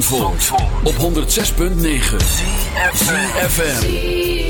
Zandvoort, op 106.9 FM.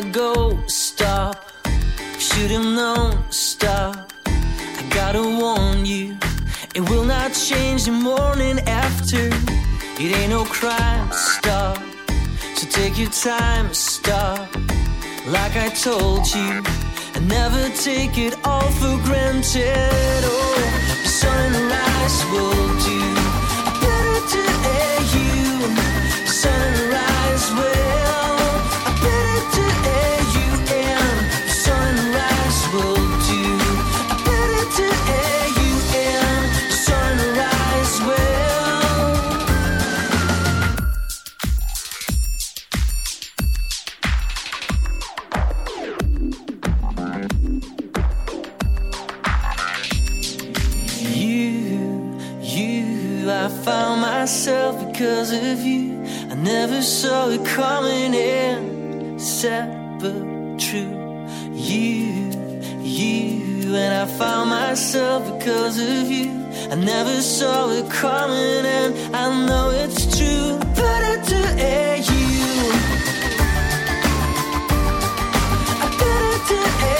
Go, stop. Should have known, stop. I gotta warn you, it will not change the morning after. It ain't no crime, stop. So take your time, stop. Like I told you, and never take it all for granted. Oh, sunrise will do. Better to air you. Sunrise will. Never saw it coming in, sad but true. You, you, and I found myself because of you. I never saw it coming, and I know it's true. Better to air you. I air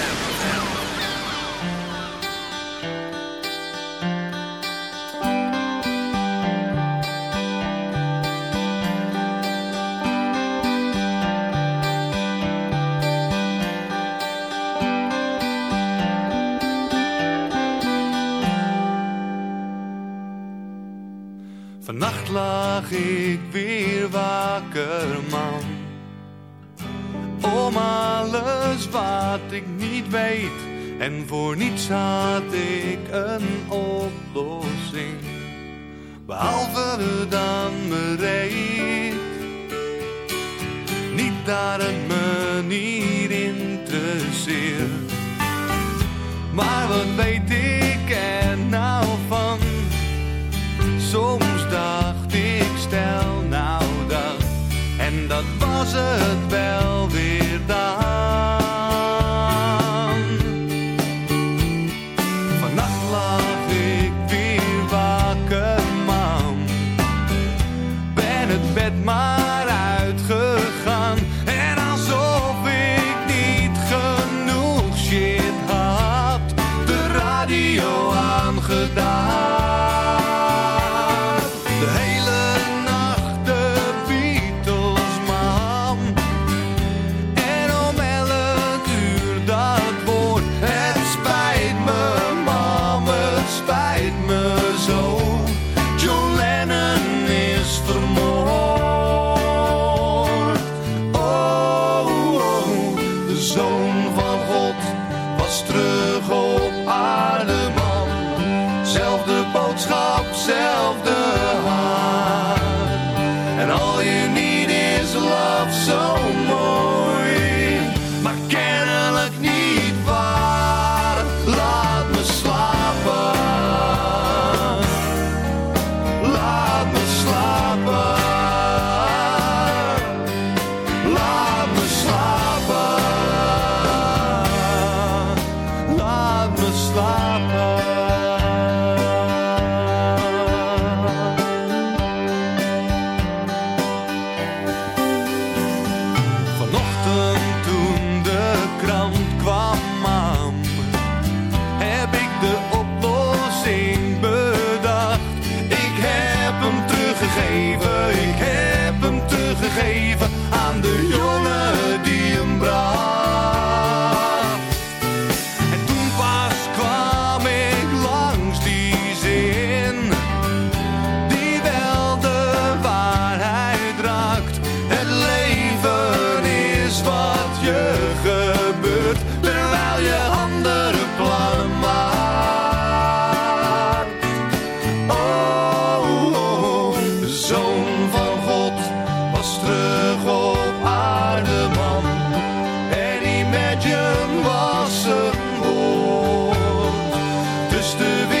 Dus de wereld